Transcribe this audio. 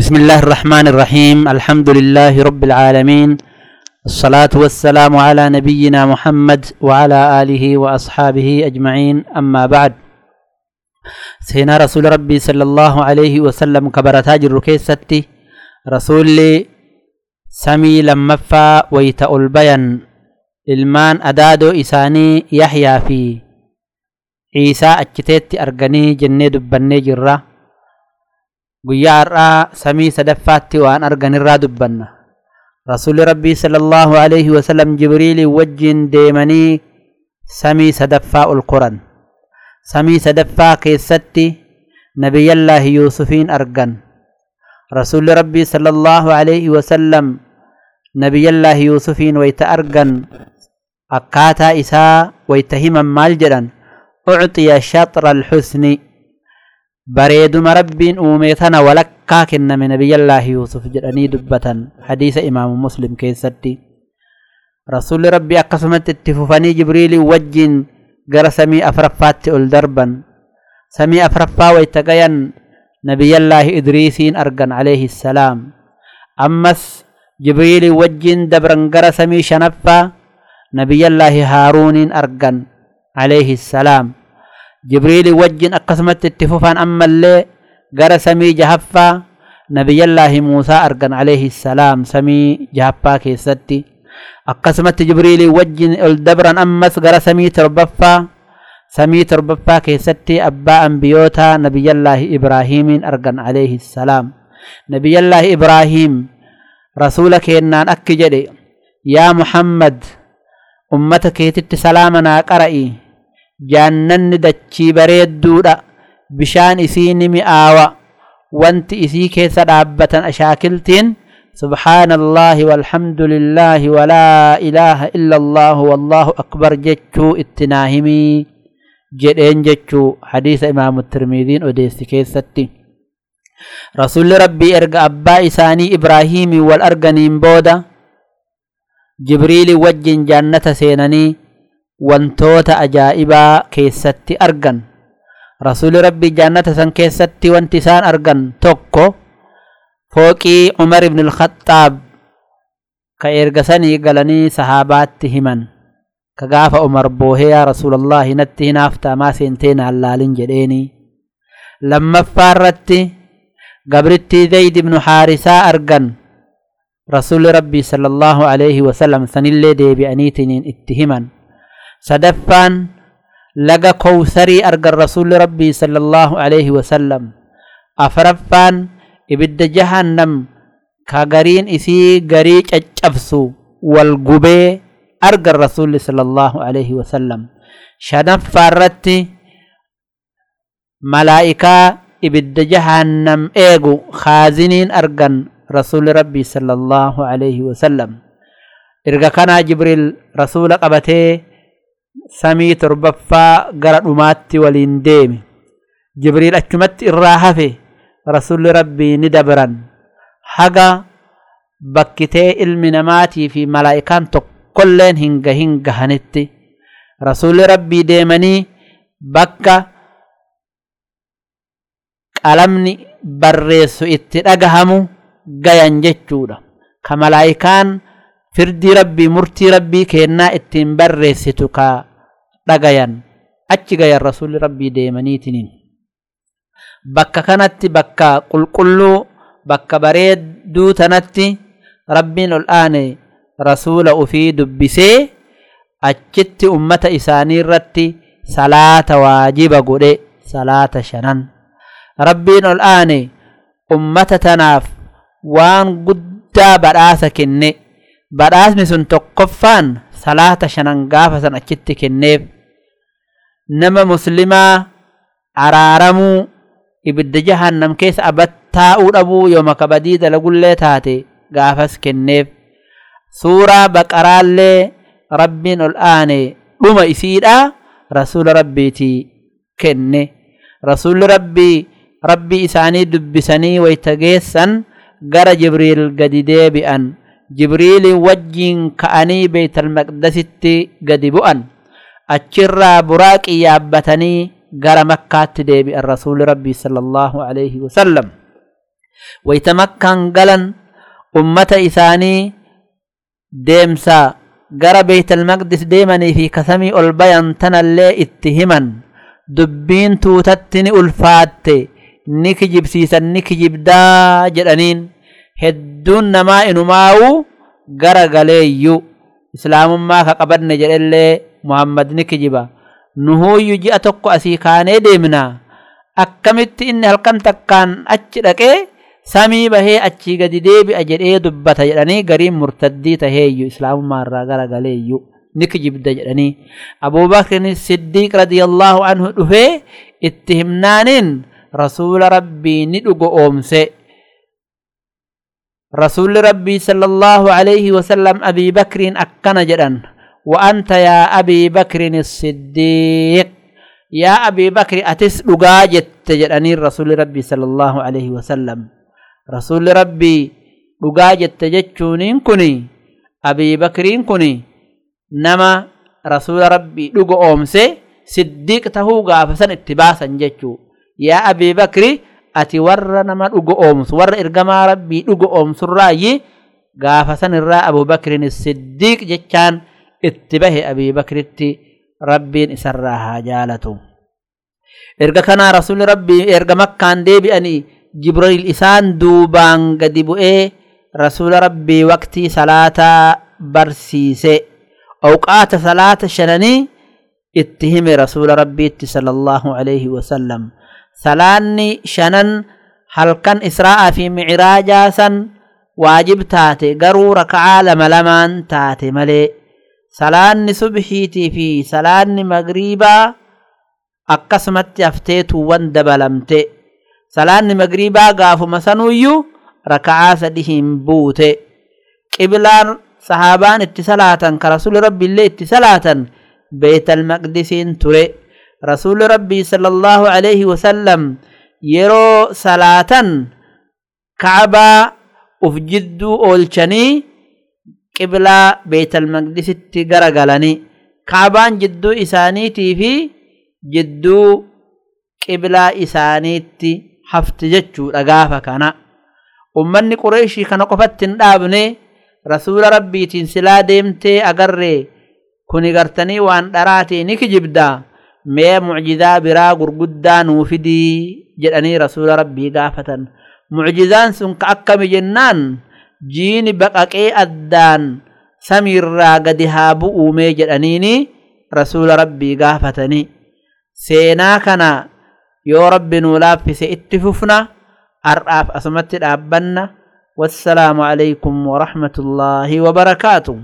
بسم الله الرحمن الرحيم الحمد لله رب العالمين الصلاة والسلام على نبينا محمد وعلى آله وأصحابه أجمعين أما بعد سينا رسول ربي صلى الله عليه وسلم كبرتاج الركيستي رسول سمي لمفا ويتأ البيان المان أدادو إساني يحيى في عيسى أجتيت أرغني جنة دبني جرّة guyyaa har'aa samii sadaffaatti waan arganirraa dubbanna rasuulli rabbii sallallahu alaihi wasallam jibriilii wajjiin deemanii samii sadaffaa ol koran samii sadaffaa keessatti nabiyyallaahi yuusufiin argan rasuulli rabbii sallallahu alaihi wasallam nabiyyallaahi yuusufiin wayta argan akkaataa isaa wayta himan maal jedhan ucxiya shaxra alxusni bareeduma rabbiin uume tana walakkaa kenname nabiyyallaahi yuusuf jedhanii dubbatan hadiisa imaamu muslim keessatti rasuulli rabbii akkasumatti itti fufanii jibriilii wajjiin gara samii afraffaatti ol darban samii afraffaa wayta gayan nabiyyallaahi idriisiin argan alayhi salaam ammas jibriilii wajjiin dabran gara samii shanaffaa nabiyyallaahi haaruuniin argan alayhi salaam jibriilii wajjin akkasumatti itti fufan ammallee gara samii jahaffaa nabiyyallaahi muusaa argan alayhi salaam samii jahaffaa keessatti akkasumatti jibriilii wajjin ol dabran ammas gara samii torbaffaa samii torbaffaa keessatti abbaa ambiyootaa nabiyyallaahi ibraahiimiin argan alayhi salaam nabiyyallaahi ibraahiim rasuula keennaan akki jedhe yaa muhammad ummata keetitti salaama naa qara'i jaannanni dachii bareedduudha. Bishaan isii ni mi'aawa. Wanti isii keessa dhaabbatan ashaakiltiin سبحان الله والحمد لله ولا إله إلا الله والله أكبر جتشو اتناهمي جدين جتشو حديث إمام الترمذين أديس كيستي رسول ربي إرقى أبا إساني إبراهيم والأرقنين بودا جبريل وجن جنة سينني وانتوت اجائبا كيستي ارغن رسول ربي جنات سن كيستي وانتسان ارغن توكو فوقي عمر بن الخطاب كيرغسني غلني صحابات همن كغاف عمر بوه يا رسول الله نتينا افتا ما سنتين على لنجديني لما فارت قبرت زيد بن حارسا ارغن رسول ربي صلى الله عليه وسلم سن اللي دي بانيتين اتهمان sadaffaan laga kowsarii argan rasuulli rabbii sala allaahu alayhi wasallam afaraffaan ibidda jahannam ka gariin isii garii caccabsu wal gubee argan rasuulli sala allaahu alayhi wasallam shanaffaa irratti malaa'ikaa ibidda jahannam eegu kaaziniin argan rasuulli rabbii sala allaahu alayhi wasallam erga kanaa jibriil rasuula qabatee samii torbaffaa gara dhumaatti waliin deeme jibriil achumatti irraa hafe rasulli rabbii ni dabran haga bakkitee ilmi namaatii fi malaa'ikaan tokkolleen hin gahin gahanitti rasulli rabbii deemanii bakka qalamni barreessu itti dhagahamu gayan jechuudha. Ka malaa'ikaan firdii rabbii murtii rabbii kennaa ittiin barreessitu ka dhagayan. Achi gayan rasuulli rabbii deemaniitiniin bakka kanatti bakka qulqulluu bakka bareedduu tanatti rabbiin ol aane rasuula ufii dubbisee achitti ummata isaanii irratti salaata waajiba godhe salaata shanan. Rabbiin ol aane ummata tanaaf waan guddaa badhaasa kenne. Badhaasni sun tokkoffaan salaata shanan gaafa san achitti kenneef nama muslimaa araaramuu ibidda jahannam keessa abattaa'uu dhabuu yooma kabadii dalagullee taate gaafas kenneef. Suuraa baqaraallee rabbiin ol aane dhuma isiidha rasuula rabbiitii kenne. Rasuulli rabbii rabbii isaanii dubbisanii wayta geessan gara jibriil gadi deebi'an wajjiin ka'anii beeytalmaqdasitti gadi bu'an achirraa buraaqii yaabbatanii gara makkaatti deebi'an rasuuli rabbii sala allaahu alayhi wasallam wayta makkaan galan ummata isaanii deemsa gara beeytalmaqdis deemanii fi kasamii ol bayan tanallee itti himan dubbiin tuutatti ni ulfaatte ni kijibsiisan ni kijibdaa jedhaniin hedduun namaa inumaawu gara galeeyyu islaamummaa ka qabanne jedhellee muhammad ni kijiba nuhuuyyu ji'a tokko asii kaanee deemna akkamitti inni halkan takkaan achi dhaqee samii bahee achii gadi deebi'a jedhee dubbata jedhanii gariin murtaddii taheeyyu islaamummaa irraa gara galeeyyu ni kijibda jedhanii abuubakrin siddiiq radiyallaahu anhu dhufee itti himnaaniin rasuula rabbii ni dhugo oomse رسول ربي صلى الله عليه وسلم أبي بكر أكن جدا وأنت يا أبي بكر الصديق يا أبي بكر أتس لقاجت تجدني رسول ربي صلى الله عليه وسلم رسول ربي لقاجت تجدشونين كني أبي بكر كني نما رسول ربي لقو أومسي صديق تهو غافسا اتباسا جتشو يا أبي بكر ati warra nama dhugo oomsu warra ergamaa rabbii dhugo oomsurraayi gaafa san irraa abubakrin siddiiq jechaan itti bahe abiibakritti rabbiin isarraa haa jaalatu. Erga kanaa rasuli rabbii erga makkaan deebi'anii jibriil isaan duubaan gadi bu'ee rasula rabbii waqtii salaataa barsiise. Awqaata salaata shananii itti hime rasula rabbiitti sala allahu alayhi wasallam salaanni shanan halkan israa'aa fi micraajaa san waajib taate garuu raka'aa lama lamaan taate malee. Salaanni subhiitii fi salaanni magriibaa akkasumatti hafteetuuwwan dabalamte. Salaanni magriibaa gaafuma sanuyyuu raka'aa sadi hin buute. Qiblaan sahaabaan itti salaatan ka rasuli rabbiillee itti salaatan beetalmaqdisiin ture rasuulli rabbii sallallahu alaihi wasallam yeroo salaatan ka'abaa uf jidduu oolchanii qiblaa beetalmaqdisitti garagalanii kaabaan jidduu isaaniitii fi jidduu qiblaa isaaniitti hafti jechuudha gaafa kana ummanni qureeshii kana qofatti hin dhaabne rasuula rabbiitiin silaa deemtee agarree kuni gartanii waan dharaatii ni kijibdaa مي معجزة برا قرقدا وفدي جلاني رسول ربي قافة معجزان سنك أكام جنان جين بقاكي أدان سمير را راقد هابو أومي جلانيني رسول ربي قافة سيناكنا يا رب نولاب في سئتففنا أرعاف أسمت الأبنا والسلام عليكم ورحمة الله وبركاته